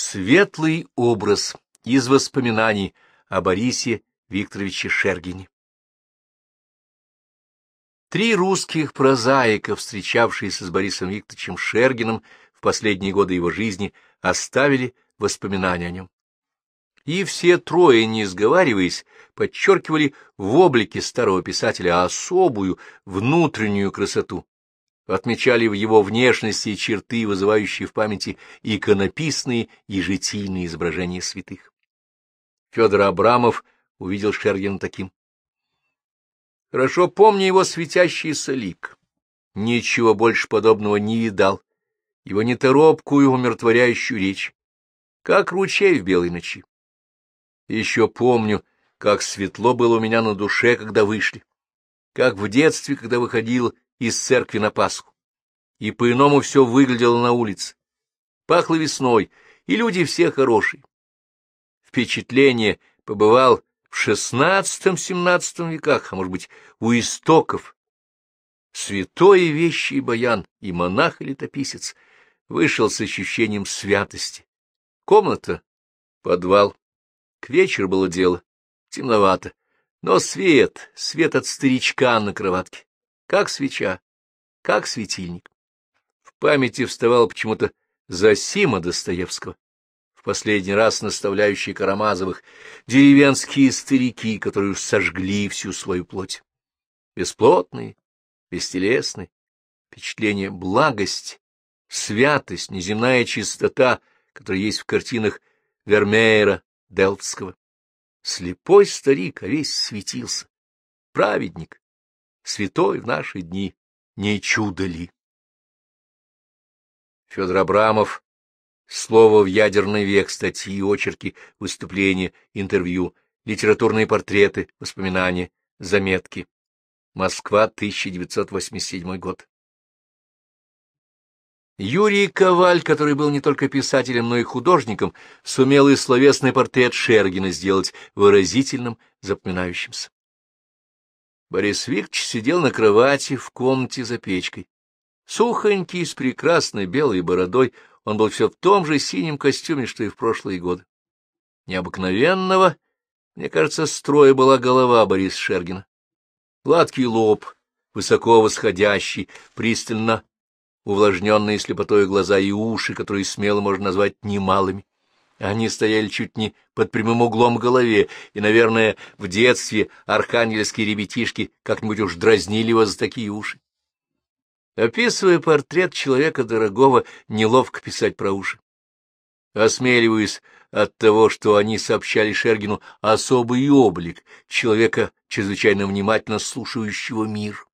Светлый образ из воспоминаний о Борисе Викторовиче Шергине. Три русских прозаика, встречавшиеся с Борисом Викторовичем Шергиным в последние годы его жизни, оставили воспоминания о нем. И все трое, не сговариваясь, подчеркивали в облике старого писателя особую внутреннюю красоту, отмечали в его внешности черты, вызывающие в памяти иконописные и житийные изображения святых. Федор Абрамов увидел Шергина таким. Хорошо помню его светящийся лик. Ничего больше подобного не видал. Его неторопкую, умиротворяющую речь, как ручей в белой ночи. Еще помню, как светло было у меня на душе, когда вышли, как в детстве, когда выходил из церкви на Пасху. И по-иному все выглядело на улице. Пахло весной, и люди все хорошие. Впечатление побывал в шестнадцатом-семнадцатом веках, а может быть, у истоков. Святой и вещий баян, и монах или летописец вышел с ощущением святости. Комната, подвал. К вечеру было дело, темновато, но свет, свет от старичка на кроватке как свеча, как светильник. В памяти вставал почему-то Засима Достоевского, в последний раз наставляющий Карамазовых, деревенские старики, которые уж сожгли всю свою плоть. Бесплотные, бестелесные, впечатление благость, святость, неземная чистота, которая есть в картинах Вермеера Делфтского. Слепой старик, а весь светился. Праведник, святой в наши дни, не чудо ли? Федор Абрамов. Слово в ядерный век, статьи, очерки, выступления, интервью, литературные портреты, воспоминания, заметки. Москва, 1987 год. Юрий Коваль, который был не только писателем, но и художником, сумел и словесный портрет Шергина сделать выразительным, запоминающимся. Борис Викторович сидел на кровати в комнате за печкой. Сухонький, с прекрасной белой бородой, он был все в том же синем костюме, что и в прошлые годы. Необыкновенного, мне кажется, строя была голова Бориса Шергина. Гладкий лоб, высоко восходящий, пристально увлажненные слепотой глаза и уши, которые смело можно назвать немалыми. Они стояли чуть не под прямым углом к голове, и, наверное, в детстве архангельские ребятишки как-нибудь уж дразнили его за такие уши. Описывая портрет человека дорогого, неловко писать про уши. Осмеливаясь от того, что они сообщали Шергину особый облик человека, чрезвычайно внимательно слушающего мир.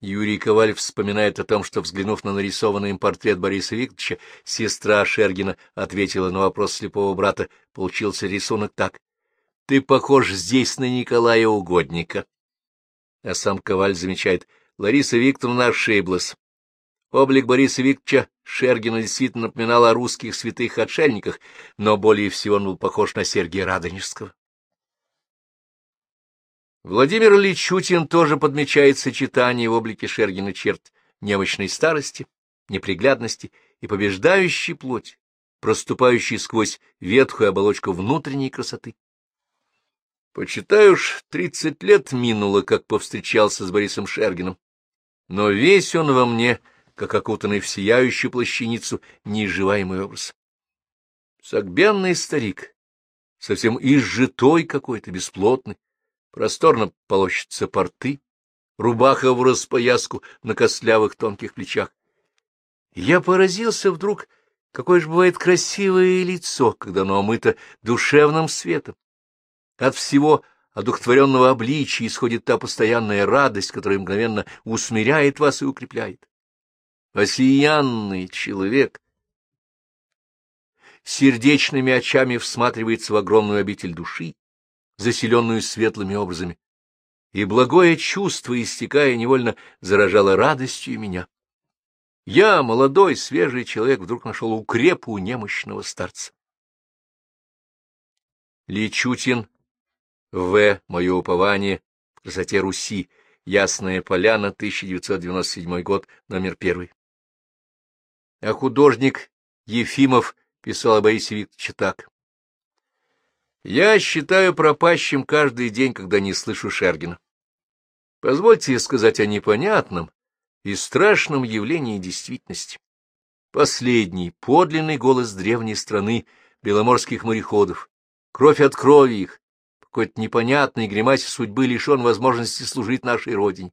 Юрий Коваль вспоминает о том, что, взглянув на нарисованный им портрет Бориса Викторовича, сестра Шергина ответила на вопрос слепого брата. Получился рисунок так. — Ты похож здесь на Николая Угодника. А сам Коваль замечает. Лариса Викторовна ошиблась. Облик Бориса Викторовича Шергина действительно напоминал о русских святых отшельниках, но более всего он был похож на Сергия Радонежского. Владимир Личутин тоже подмечает сочетание в облике Шергина черт немощной старости, неприглядности и побеждающей плоть, проступающей сквозь ветхую оболочку внутренней красоты. Почитаю уж тридцать лет минуло, как повстречался с Борисом Шергиным, но весь он во мне, как окутанный в сияющую плащаницу, неизживаемый образ. Согбенный старик, совсем изжитой какой-то, бесплотный, Просторно полощутся порты, рубаха в распояску на костлявых тонких плечах. Я поразился вдруг, какое же бывает красивое лицо, когда оно омыто душевным светом. От всего одухотворенного обличия исходит та постоянная радость, которая мгновенно усмиряет вас и укрепляет. Осиянный человек сердечными очами всматривается в огромную обитель души, заселенную светлыми образами, и благое чувство, истекая невольно, заражало радостью меня. Я, молодой, свежий человек, вдруг нашел укрепу немощного старца. Личутин, В. Мое упование в красоте Руси. Ясная поляна, 1997 год, номер первый. А художник Ефимов писал о Борисе Викторовиче так. «Я считаю пропащим каждый день, когда не слышу Шергина. Позвольте сказать о непонятном и страшном явлении действительности. Последний, подлинный голос древней страны беломорских мореходов, кровь от крови их, какой-то непонятной гримасе судьбы лишен возможности служить нашей Родине.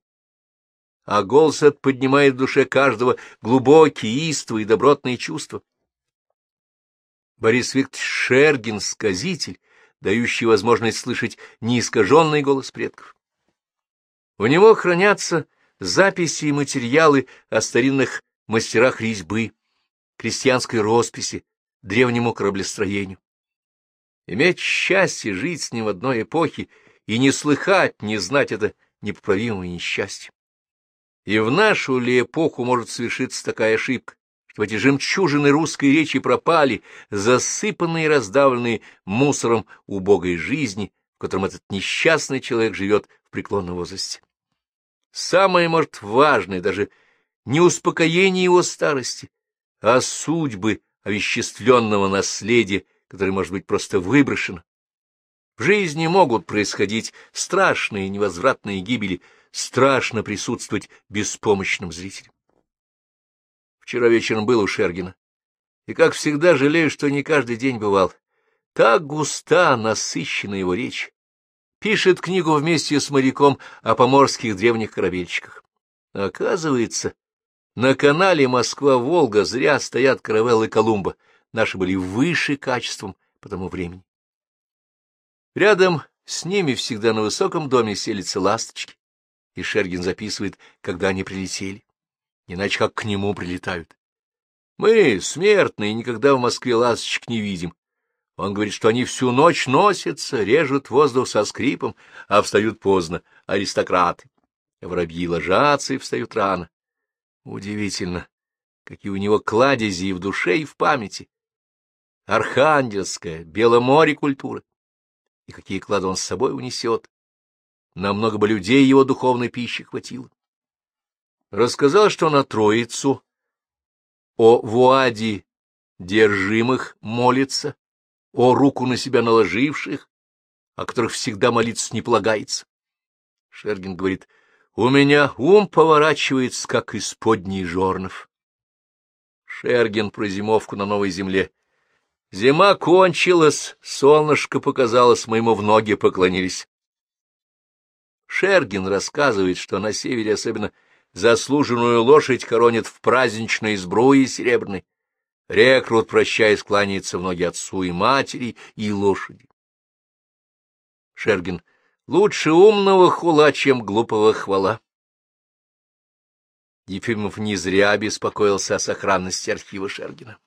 А голос этот поднимает в душе каждого глубокие, истовые добротные чувства. Борис Викторович Шергин — сказитель, дающий возможность слышать неискаженный голос предков. У него хранятся записи и материалы о старинных мастерах резьбы, крестьянской росписи, древнему кораблестроению. Иметь счастье жить с ним в одной эпохе и не слыхать, не знать это непоправимое несчастье. И в нашу ли эпоху может совершиться такая ошибка, что эти жемчужины русской речи пропали, засыпанные и раздавленные мусором убогой жизни, в котором этот несчастный человек живет в преклонном возрасте. Самое, может, важное даже не успокоение его старости, а судьбы овеществленного наследия, которое может быть просто выброшено. В жизни могут происходить страшные невозвратные гибели, страшно присутствовать беспомощным зрителям. Вчера вечером был у Шергина, и, как всегда, жалею, что не каждый день бывал. Так густа, насыщена его речь. Пишет книгу вместе с моряком о поморских древних корабельщиках. Оказывается, на канале Москва-Волга зря стоят каравеллы Колумба. Наши были выше качеством по тому времени. Рядом с ними всегда на высоком доме селятся ласточки, и Шергин записывает, когда они прилетели. Иначе как к нему прилетают. Мы, смертные, никогда в Москве ласточек не видим. Он говорит, что они всю ночь носятся, режут воздух со скрипом, а встают поздно, аристократы. Воробьи ложатся и встают рано. Удивительно, какие у него кладези и в душе, и в памяти. Архангельская, Беломоре культура. И какие клады он с собой унесет. Намного бы людей его духовной пищи хватило. Рассказал, что на Троицу о Вуаде держимых молится, о руку на себя наложивших, о которых всегда молиться не полагается. Шергин говорит, у меня ум поворачивается, как из подней жорнов. Шерген про зимовку на новой земле. Зима кончилась, солнышко показалось, мы ему в ноги поклонились. Шерген рассказывает, что на севере особенно заслуженную лошадь коронят в праздничной сбруе серебряной. Рекрут, прощаясь, кланяется в ноги отцу и матери, и лошади. Шерген Лучше умного хула, чем глупого хвала. Ефимов не зря беспокоился о сохранности архива Шергина.